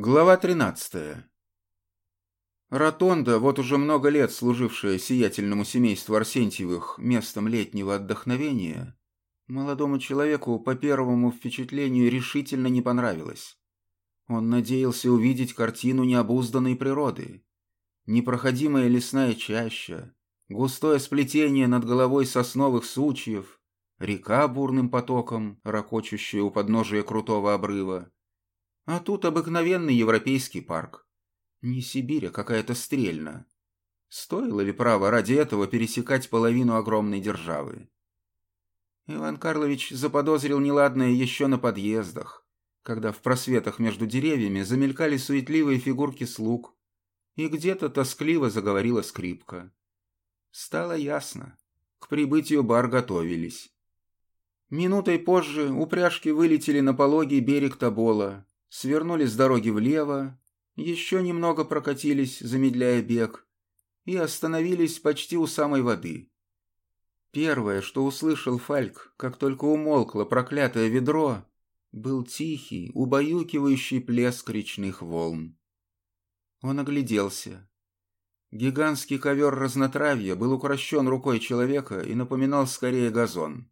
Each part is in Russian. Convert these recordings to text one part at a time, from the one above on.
Глава 13. Ротонда, вот уже много лет служившая сиятельному семейству Арсентьевых местом летнего отдохновения, молодому человеку по первому впечатлению решительно не понравилась. Он надеялся увидеть картину необузданной природы. Непроходимая лесная чаща, густое сплетение над головой сосновых сучьев, река бурным потоком, ракочущая у подножия крутого обрыва, а тут обыкновенный европейский парк. Не Сибирь, а какая-то стрельна. Стоило ли право ради этого пересекать половину огромной державы? Иван Карлович заподозрил неладное еще на подъездах, когда в просветах между деревьями замелькали суетливые фигурки слуг, и где-то тоскливо заговорила скрипка. Стало ясно. К прибытию бар готовились. Минутой позже упряжки вылетели на пологий берег Тобола, свернули с дороги влево, еще немного прокатились, замедляя бег, и остановились почти у самой воды. Первое, что услышал Фальк, как только умолкло проклятое ведро, был тихий, убаюкивающий плеск речных волн. Он огляделся. Гигантский ковер разнотравья был укращен рукой человека и напоминал скорее газон.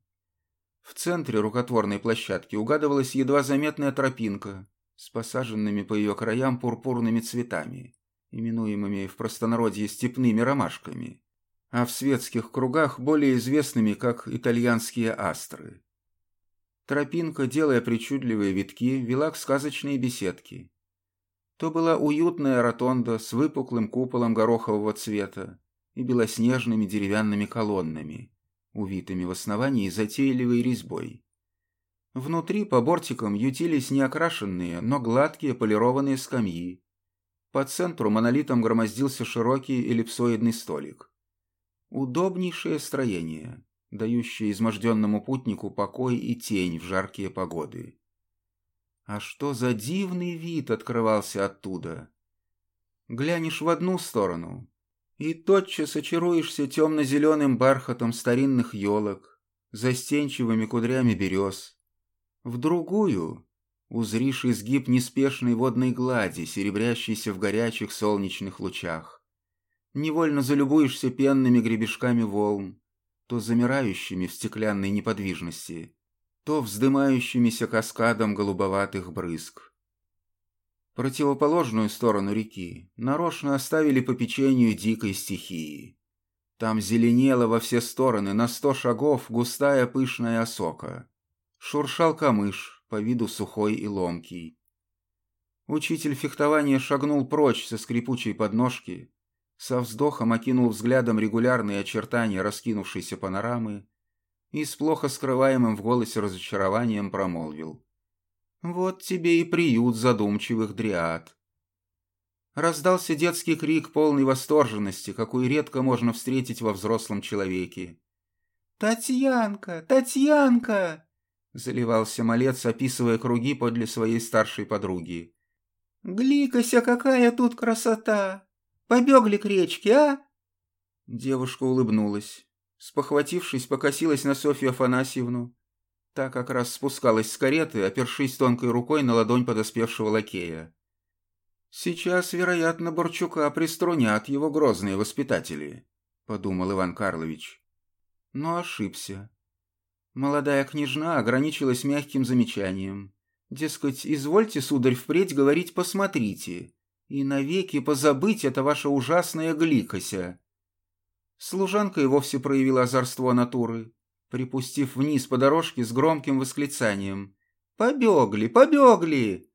В центре рукотворной площадки угадывалась едва заметная тропинка, с посаженными по ее краям пурпурными цветами, именуемыми в простонародье степными ромашками, а в светских кругах более известными как итальянские астры. Тропинка, делая причудливые витки, вела к сказочной беседке. То была уютная ротонда с выпуклым куполом горохового цвета и белоснежными деревянными колоннами, увитыми в основании затейливой резьбой. Внутри по бортикам ютились неокрашенные, но гладкие полированные скамьи. По центру монолитом громоздился широкий эллипсоидный столик. Удобнейшее строение, дающее изможденному путнику покой и тень в жаркие погоды. А что за дивный вид открывался оттуда? Глянешь в одну сторону, и тотчас очаруешься темно-зеленым бархатом старинных елок, застенчивыми кудрями берез, в другую узришь изгиб неспешной водной глади, серебрящейся в горячих солнечных лучах. Невольно залюбуешься пенными гребешками волн, то замирающими в стеклянной неподвижности, то вздымающимися каскадом голубоватых брызг. Противоположную сторону реки нарочно оставили по печенью дикой стихии. Там зеленела во все стороны на сто шагов густая пышная осока. Шуршал камыш, по виду сухой и ломкий. Учитель фехтования шагнул прочь со скрипучей подножки, со вздохом окинул взглядом регулярные очертания раскинувшейся панорамы и с плохо скрываемым в голосе разочарованием промолвил. «Вот тебе и приют задумчивых дриад». Раздался детский крик полной восторженности, какую редко можно встретить во взрослом человеке. «Татьянка! Татьянка!» Заливался малец, описывая круги подле своей старшей подруги. «Гликася, какая тут красота! Побегли к речке, а?» Девушка улыбнулась. Спохватившись, покосилась на Софью Афанасьевну. Та как раз спускалась с кареты, опершись тонкой рукой на ладонь подоспевшего лакея. «Сейчас, вероятно, Борчука приструнят его грозные воспитатели», — подумал Иван Карлович. Но ошибся. Молодая княжна ограничилась мягким замечанием. Дескать, извольте, сударь, впредь говорить «посмотрите», и навеки позабыть это ваше ужасное гликося. Служанка и вовсе проявила озорство натуры, припустив вниз по дорожке с громким восклицанием. «Побегли, побегли!»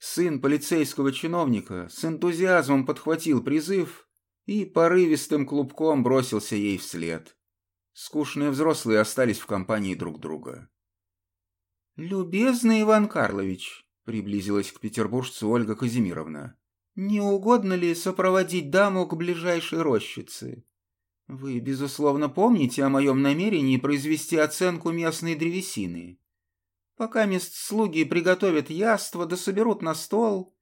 Сын полицейского чиновника с энтузиазмом подхватил призыв и порывистым клубком бросился ей вслед. Скучные взрослые остались в компании друг друга. «Любезный Иван Карлович», — приблизилась к петербуржцу Ольга Казимировна, «не угодно ли сопроводить даму к ближайшей рощице? Вы, безусловно, помните о моем намерении произвести оценку местной древесины. Пока мест слуги приготовят яство да соберут на стол,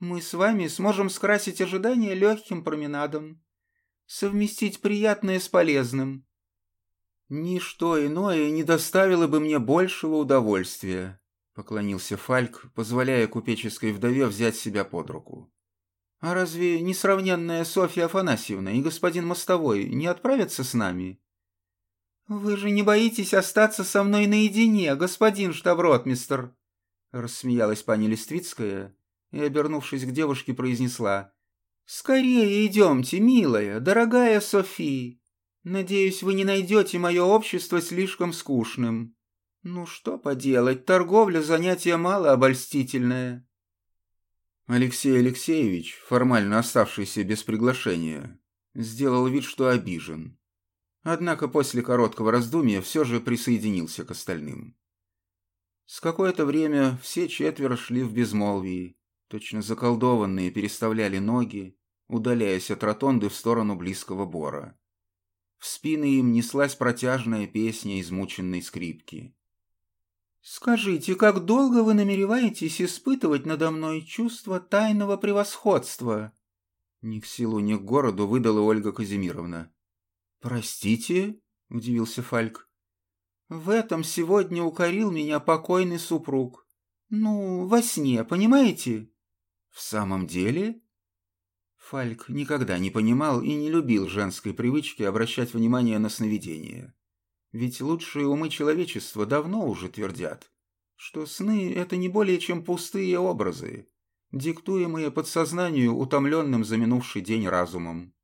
мы с вами сможем скрасить ожидание легким променадом, совместить приятное с полезным». «Ничто иное не доставило бы мне большего удовольствия», — поклонился Фальк, позволяя купеческой вдове взять себя под руку. «А разве несравненная Софья Афанасьевна и господин Мостовой не отправятся с нами?» «Вы же не боитесь остаться со мной наедине, господин штаб-ротмистр?» Рассмеялась пани Листвицкая и, обернувшись к девушке, произнесла. «Скорее идемте, милая, дорогая Софи. Надеюсь, вы не найдете мое общество слишком скучным. Ну что поделать, торговля занятие мало обольстительное». Алексей Алексеевич, формально оставшийся без приглашения, сделал вид, что обижен. Однако после короткого раздумья все же присоединился к остальным. С какое-то время все четверо шли в безмолвии, точно заколдованные переставляли ноги, удаляясь от ротонды в сторону близкого бора. В спины им неслась протяжная песня измученной скрипки. «Скажите, как долго вы намереваетесь испытывать надо мной чувство тайного превосходства?» Ни к селу, ни к городу выдала Ольга Казимировна. «Простите?» — удивился Фальк. «В этом сегодня укорил меня покойный супруг. Ну, во сне, понимаете?» «В самом деле?» Фальк никогда не понимал и не любил женской привычки обращать внимание на сновидения. Ведь лучшие умы человечества давно уже твердят, что сны — это не более чем пустые образы, диктуемые подсознанию утомленным за минувший день разумом.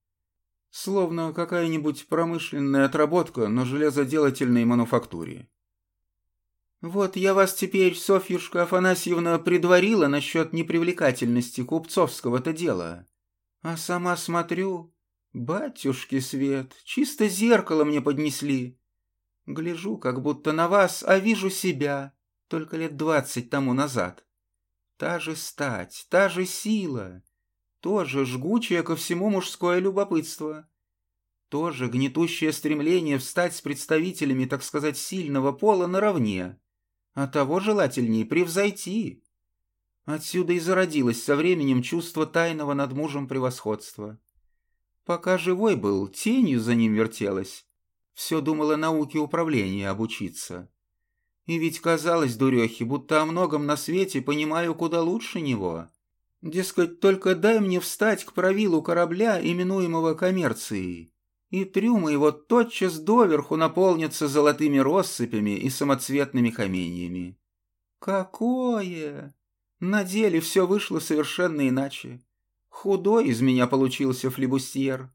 Словно какая-нибудь промышленная отработка на железоделательной мануфактуре. «Вот я вас теперь, Софьюшка Афанасьевна, предварила насчет непривлекательности купцовского-то дела. А сама смотрю, батюшки свет, чисто зеркало мне поднесли. Гляжу, как будто на вас, а вижу себя, только лет двадцать тому назад. Та же стать, та же сила, тоже жгучее ко всему мужское любопытство, тоже гнетущее стремление встать с представителями, так сказать, сильного пола наравне, а того желательнее превзойти. Отсюда и зародилось со временем чувство тайного над мужем превосходства. Пока живой был, тенью за ним вертелась, все думала науке управления обучиться. И ведь казалось дурехе, будто о многом на свете понимаю куда лучше него. Дескать, только дай мне встать к правилу корабля, именуемого коммерцией, и трюмы его тотчас доверху наполнятся золотыми россыпями и самоцветными каменьями. Какое! На деле все вышло совершенно иначе. Худой из меня получился флебустьер.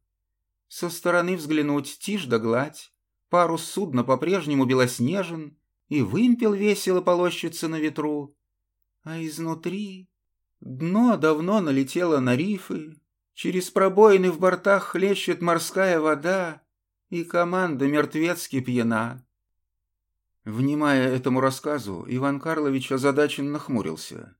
Со стороны взглянуть тишь да гладь, парус судна по-прежнему белоснежен, и вымпел весело полощется на ветру. А изнутри дно давно налетело на рифы, через пробоины в бортах хлещет морская вода, и команда мертвецки пьяна. Внимая этому рассказу, Иван Карлович озадаченно нахмурился.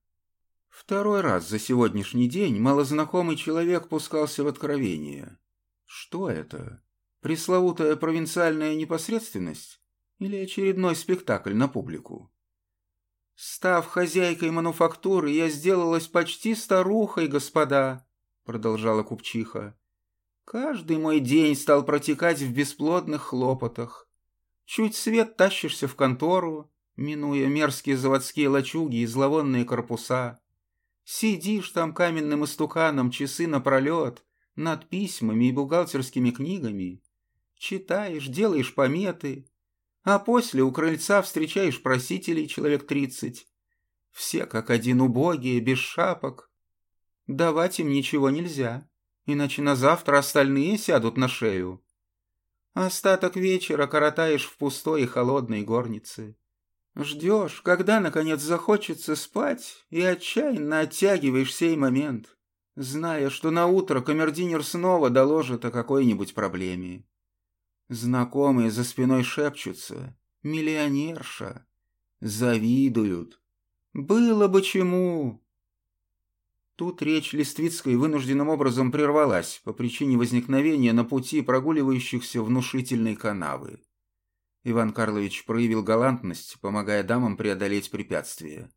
Второй раз за сегодняшний день малознакомый человек пускался в откровение. Что это? Пресловутая провинциальная непосредственность? Или очередной спектакль на публику? «Став хозяйкой мануфактуры, я сделалась почти старухой, господа», — продолжала купчиха. «Каждый мой день стал протекать в бесплодных хлопотах. Чуть свет тащишься в контору, минуя мерзкие заводские лачуги и зловонные корпуса. Сидишь там каменным истуканом часы напролет, над письмами и бухгалтерскими книгами, читаешь, делаешь пометы, а после у крыльца встречаешь просителей человек тридцать. Все как один убогие, без шапок. Давать им ничего нельзя, иначе на завтра остальные сядут на шею. Остаток вечера коротаешь в пустой и холодной горнице. Ждешь, когда, наконец, захочется спать, и отчаянно оттягиваешь сей момент зная, что на утро камердинер снова доложит о какой-нибудь проблеме. Знакомые за спиной шепчутся «Миллионерша!» Завидуют. «Было бы чему!» Тут речь Листвицкой вынужденным образом прервалась по причине возникновения на пути прогуливающихся внушительной канавы. Иван Карлович проявил галантность, помогая дамам преодолеть препятствие.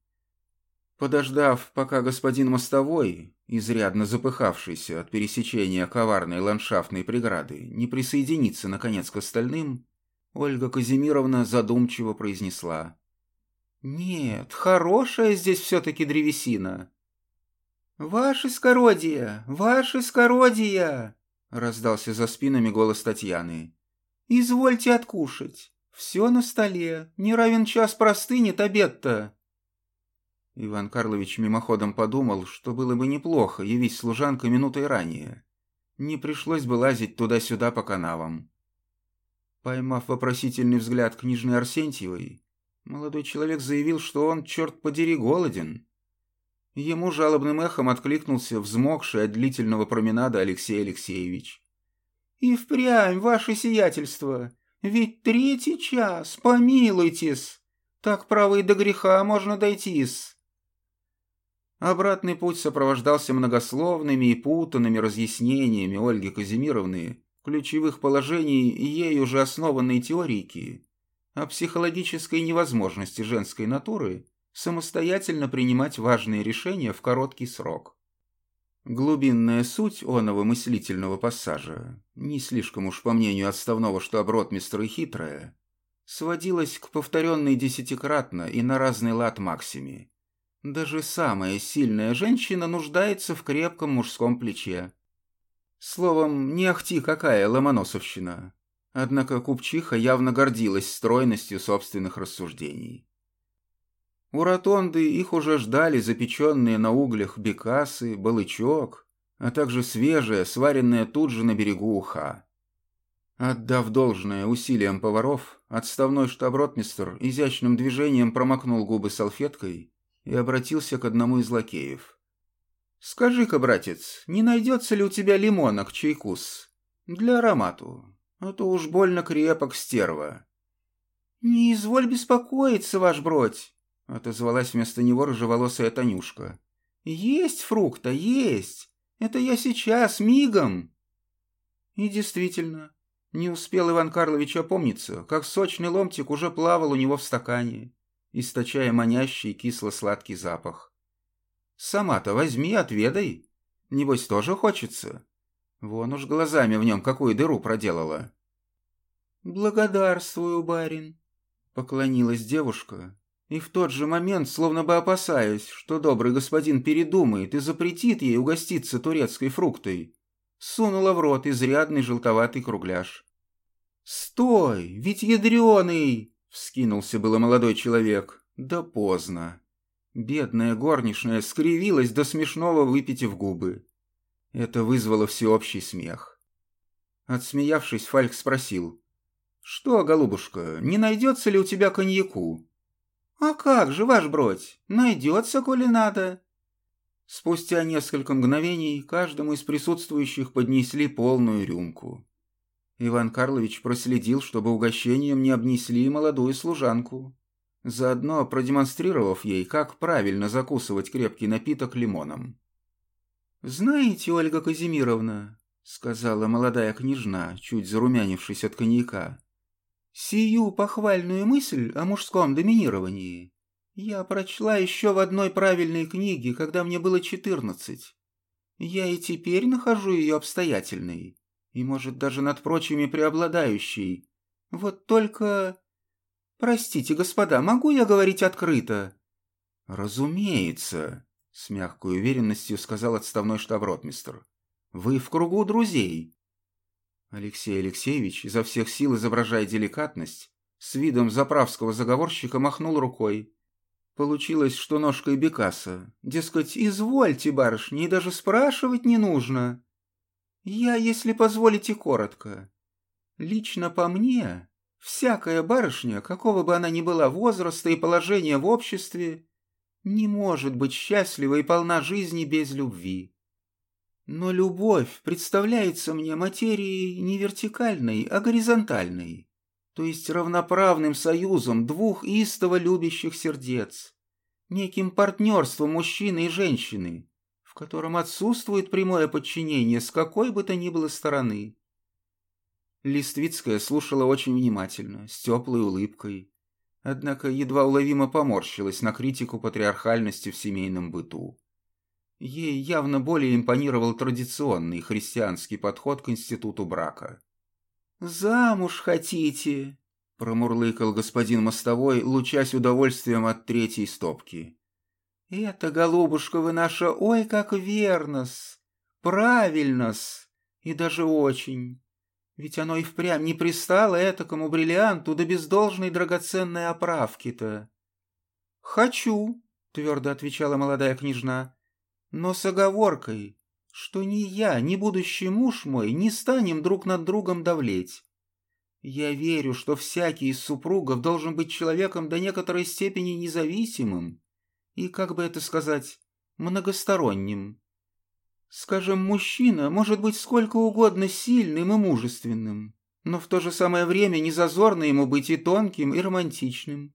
Подождав, пока господин мостовой, изрядно запыхавшийся от пересечения коварной ландшафтной преграды, не присоединится, наконец, к остальным, Ольга Казимировна задумчиво произнесла. Нет, хорошая здесь все-таки древесина. «Ваше скородие! Ваше скородие!» — раздался за спинами голос Татьяны. «Извольте откушать. Все на столе. Не равен час простынет обед-то». Иван Карлович мимоходом подумал, что было бы неплохо явить служанка минутой ранее. Не пришлось бы лазить туда-сюда по канавам. Поймав вопросительный взгляд княжны Арсентьевой, молодой человек заявил, что он, черт подери, голоден. Ему жалобным эхом откликнулся взмокший от длительного променада Алексей Алексеевич. «И впрямь, ваше сиятельство, ведь третий час, помилуйтесь, так право до греха можно дойтись». Обратный путь сопровождался многословными и путанными разъяснениями Ольги Казимировны ключевых положений ей уже основанной теорики о психологической невозможности женской натуры самостоятельно принимать важные решения в короткий срок. Глубинная суть оного мыслительного пассажа, не слишком уж по мнению отставного штаб-ротмистра и хитрая, сводилась к повторенной десятикратно и на разный лад максиме. Даже самая сильная женщина нуждается в крепком мужском плече. Словом, не ахти какая ломоносовщина. Однако купчиха явно гордилась стройностью собственных рассуждений. У ротонды их уже ждали запеченные на углях бекасы, балычок, а также свежая, сваренная тут же на берегу уха. Отдав должное усилиям поваров, отставной штаб-ротмистр изящным движением промокнул губы салфеткой и обратился к одному из лакеев. «Скажи-ка, братец, не найдется ли у тебя лимона к чайкус? Для аромату, а то уж больно крепок стерва». «Не изволь беспокоиться, ваш бродь», — отозвалась вместо него рыжеволосая Танюшка. «Есть фрукта, есть! Это я сейчас, мигом!» И действительно, не успел Иван Карлович опомниться, как сочный ломтик уже плавал у него в стакане, источая манящий кисло-сладкий запах. «Сама-то возьми, отведай. Небось, тоже хочется. Вон уж глазами в нем какую дыру проделала». «Благодарствую, барин», — поклонилась девушка, и в тот же момент, словно бы опасаясь, что добрый господин передумает и запретит ей угоститься турецкой фруктой, сунула в рот изрядный желтоватый кругляш. «Стой, ведь ядреный!» — вскинулся было молодой человек. Да поздно. Бедная горничная скривилась до смешного, выпитив губы. Это вызвало всеобщий смех. Отсмеявшись, Фальк спросил. «Что, голубушка, не найдется ли у тебя коньяку?» «А как же, ваш бродь, найдется, коли надо». Спустя несколько мгновений каждому из присутствующих поднесли полную рюмку. Иван Карлович проследил, чтобы угощением не обнесли молодую служанку, заодно продемонстрировав ей, как правильно закусывать крепкий напиток лимоном. «Знаете, Ольга Казимировна», — сказала молодая княжна, чуть зарумянившись от коньяка, Сию похвальную мысль о мужском доминировании я прочла еще в одной правильной книге, когда мне было четырнадцать. Я и теперь нахожу ее обстоятельной, и, может, даже над прочими преобладающей. Вот только... Простите, господа, могу я говорить открыто? Разумеется, с мягкой уверенностью сказал отставной штаб-ротмистр. Вы в кругу друзей. Алексей Алексеевич, изо всех сил изображая деликатность, с видом заправского заговорщика махнул рукой. Получилось, что ножкой Бекаса. Дескать, извольте, барышни, и даже спрашивать не нужно. Я, если позволите, коротко. Лично по мне, всякая барышня, какого бы она ни была возраста и положения в обществе, не может быть счастлива и полна жизни без любви. Но любовь представляется мне материей не вертикальной, а горизонтальной, то есть равноправным союзом двух истово любящих сердец, неким партнерством мужчины и женщины, в котором отсутствует прямое подчинение с какой бы то ни было стороны. Листвицкая слушала очень внимательно, с теплой улыбкой, однако едва уловимо поморщилась на критику патриархальности в семейном быту. Ей явно более импонировал традиционный христианский подход к институту брака. «Замуж хотите?» Промурлыкал господин мостовой, лучась удовольствием от третьей стопки. «Это, голубушка, вы наша, ой, как верно-с, правильно-с, и даже очень. Ведь оно и впрямь не пристало этакому бриллианту да без должной драгоценной оправки-то». «Хочу», — твердо отвечала молодая княжна, — «но с оговоркой, что ни я, ни будущий муж мой не станем друг над другом давлеть. Я верю, что всякий из супругов должен быть человеком до некоторой степени независимым, и, как бы это сказать, многосторонним. Скажем, мужчина может быть сколько угодно сильным и мужественным, но в то же самое время не зазорно ему быть и тонким, и романтичным.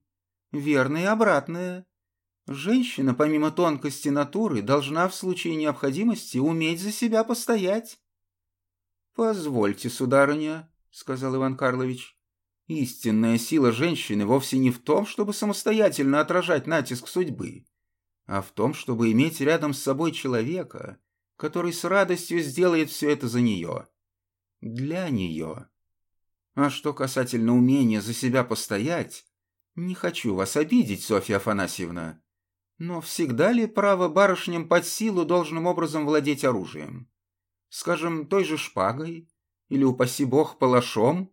Верно и обратное. Женщина, помимо тонкости натуры, должна в случае необходимости уметь за себя постоять. «Позвольте, сударыня», — сказал Иван Карлович, — «истинная сила женщины вовсе не в том, чтобы самостоятельно отражать натиск судьбы а в том, чтобы иметь рядом с собой человека, который с радостью сделает все это за нее. Для нее. А что касательно умения за себя постоять, не хочу вас обидеть, Софья Афанасьевна, но всегда ли право барышням под силу должным образом владеть оружием? Скажем, той же шпагой? Или, упаси бог, палашом?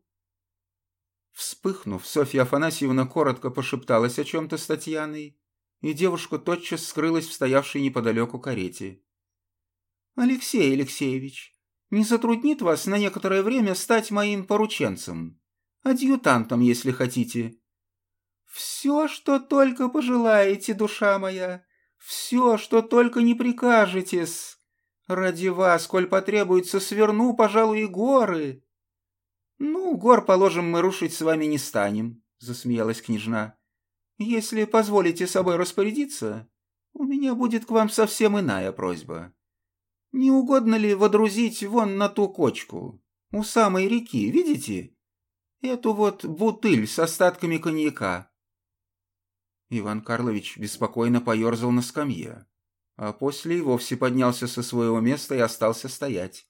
Вспыхнув, Софья Афанасьевна коротко пошепталась о чем-то с Татьяной, и девушка тотчас скрылась в стоявшей неподалеку карете. «Алексей Алексеевич, не затруднит вас на некоторое время стать моим порученцем, адъютантом, если хотите?» «Все, что только пожелаете, душа моя, все, что только не прикажете-с. Ради вас, коль потребуется, сверну, пожалуй, и горы». «Ну, гор, положим, мы рушить с вами не станем», — засмеялась княжна. Если позволите собой распорядиться, у меня будет к вам совсем иная просьба. Не угодно ли водрузить вон на ту кочку, у самой реки, видите? Эту вот бутыль с остатками коньяка. Иван Карлович беспокойно поерзал на скамье, а после и вовсе поднялся со своего места и остался стоять.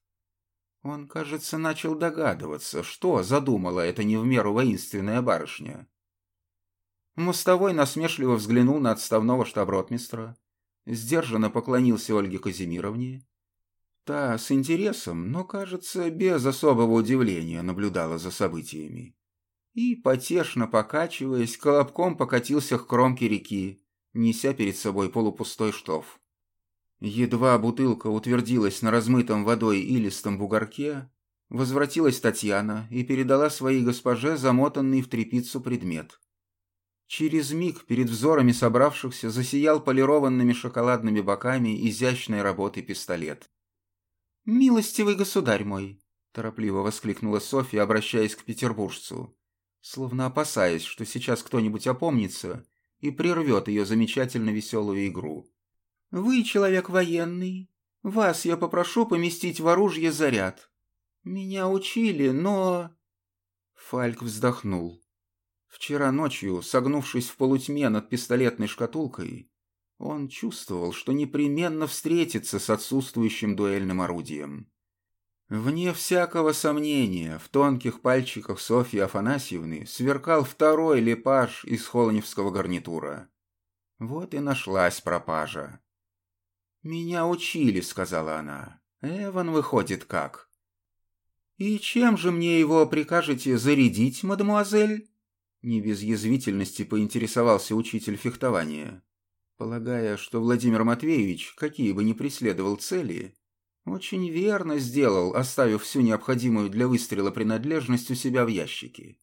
Он, кажется, начал догадываться, что задумала эта не в меру воинственная барышня. Мостовой насмешливо взглянул на отставного штаб-ротмистра, сдержанно поклонился Ольге Казимировне. Та с интересом, но, кажется, без особого удивления наблюдала за событиями. И, потешно покачиваясь, колобком покатился к кромке реки, неся перед собой полупустой штоф. Едва бутылка утвердилась на размытом водой илистом бугорке, возвратилась Татьяна и передала своей госпоже замотанный в тряпицу предмет. Через миг перед взорами собравшихся засиял полированными шоколадными боками изящной работы пистолет. «Милостивый государь мой!» – торопливо воскликнула Софья, обращаясь к петербуржцу, словно опасаясь, что сейчас кто-нибудь опомнится и прервет ее замечательно веселую игру. «Вы человек военный. Вас я попрошу поместить в оружие заряд. Меня учили, но...» Фальк вздохнул. Вчера ночью, согнувшись в полутьме над пистолетной шкатулкой, он чувствовал, что непременно встретится с отсутствующим дуэльным орудием. Вне всякого сомнения, в тонких пальчиках Софьи Афанасьевны сверкал второй лепаж из холоневского гарнитура. Вот и нашлась пропажа. «Меня учили», — сказала она. «Эван выходит как?» «И чем же мне его прикажете зарядить, мадемуазель?» Не без язвительности поинтересовался учитель фехтования, полагая, что Владимир Матвеевич, какие бы ни преследовал цели, очень верно сделал, оставив всю необходимую для выстрела принадлежность у себя в ящике.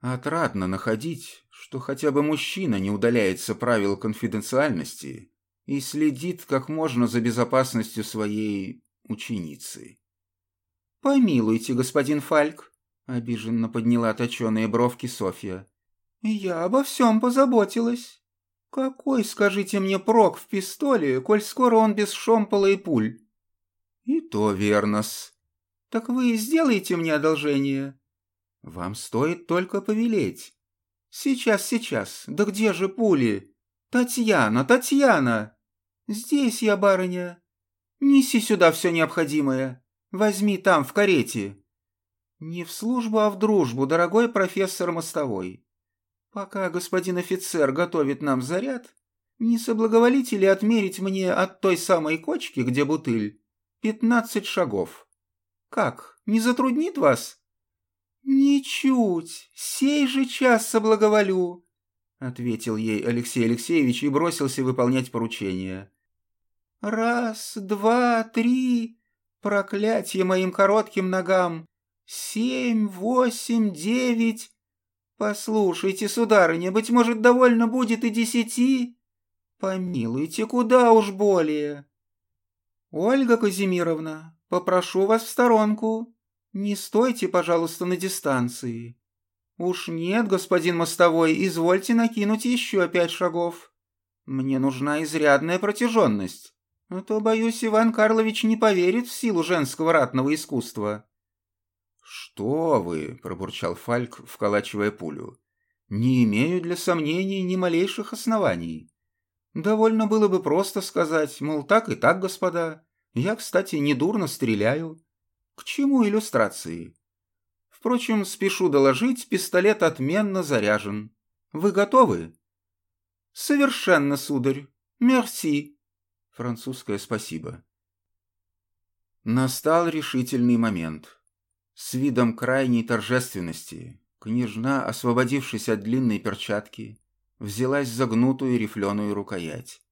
Отрадно находить, что хотя бы мужчина не удаляется правил конфиденциальности и следит как можно за безопасностью своей ученицы. «Помилуйте, господин Фальк», Обиженно подняла точеные бровки Софья. «Я обо всем позаботилась. Какой, скажите мне, прок в пистоле, коль скоро он без шомпола и пуль?» «И то верно-с. Так вы сделаете мне одолжение?» «Вам стоит только повелеть». «Сейчас, сейчас. Да где же пули?» «Татьяна, Татьяна!» «Здесь я, барыня. Неси сюда все необходимое. Возьми там, в карете». «Не в службу, а в дружбу, дорогой профессор Мостовой. Пока господин офицер готовит нам заряд, не соблаговолите ли отмерить мне от той самой кочки, где бутыль, пятнадцать шагов? Как, не затруднит вас?» «Ничуть, сей же час соблаговолю», — ответил ей Алексей Алексеевич и бросился выполнять поручение. «Раз, два, три, проклятие моим коротким ногам! Семь, восемь, девять. Послушайте, сударыня, быть может, довольно будет и десяти? Помилуйте, куда уж более. Ольга Казимировна, попрошу вас в сторонку. Не стойте, пожалуйста, на дистанции. Уж нет, господин мостовой, извольте накинуть еще пять шагов. Мне нужна изрядная протяженность, а то, боюсь, Иван Карлович не поверит в силу женского ратного искусства. «Что вы?» – пробурчал Фальк, вколачивая пулю. «Не имею для сомнений ни малейших оснований. Довольно было бы просто сказать, мол, так и так, господа. Я, кстати, недурно стреляю. К чему иллюстрации? Впрочем, спешу доложить, пистолет отменно заряжен. Вы готовы?» «Совершенно, сударь. Мерси». Французское спасибо. Настал решительный момент. С видом крайней торжественности княжна, освободившись от длинной перчатки, взялась за гнутую рифленую рукоять.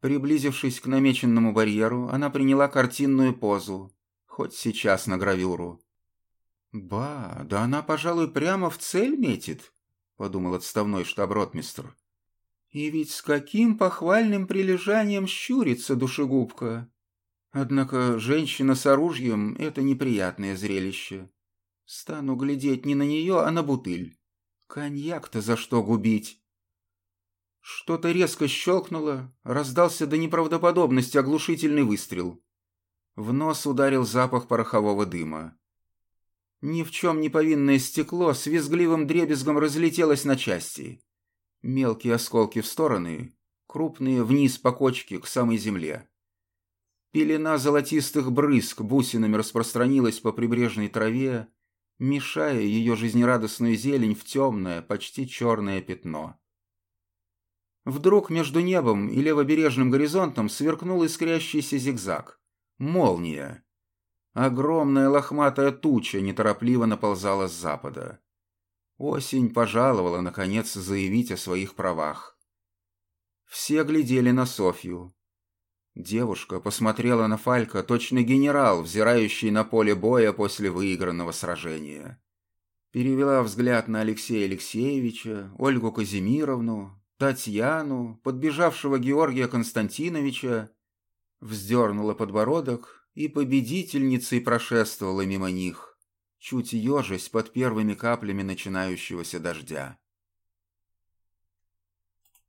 Приблизившись к намеченному барьеру, она приняла картинную позу, хоть сейчас на гравюру. «Ба, да она, пожалуй, прямо в цель метит», — подумал отставной штаб-ротмистр. «И ведь с каким похвальным прилежанием щурится душегубка!» Однако женщина с оружием — это неприятное зрелище. Стану глядеть не на нее, а на бутыль. Коньяк-то за что губить? Что-то резко щелкнуло, раздался до неправдоподобности оглушительный выстрел. В нос ударил запах порохового дыма. Ни в чем не повинное стекло с визгливым дребезгом разлетелось на части. Мелкие осколки в стороны, крупные вниз по кочке к самой земле. Пелена золотистых брызг бусинами распространилась по прибрежной траве, мешая ее жизнерадостную зелень в темное, почти черное пятно. Вдруг между небом и левобережным горизонтом сверкнул искрящийся зигзаг. Молния. Огромная лохматая туча неторопливо наползала с запада. Осень пожаловала, наконец, заявить о своих правах. Все глядели на Софью, Девушка посмотрела на Фалька, точно генерал, взирающий на поле боя после выигранного сражения. Перевела взгляд на Алексея Алексеевича, Ольгу Казимировну, Татьяну, подбежавшего Георгия Константиновича, вздернула подбородок и победительницей прошествовала мимо них, чуть ежась под первыми каплями начинающегося дождя.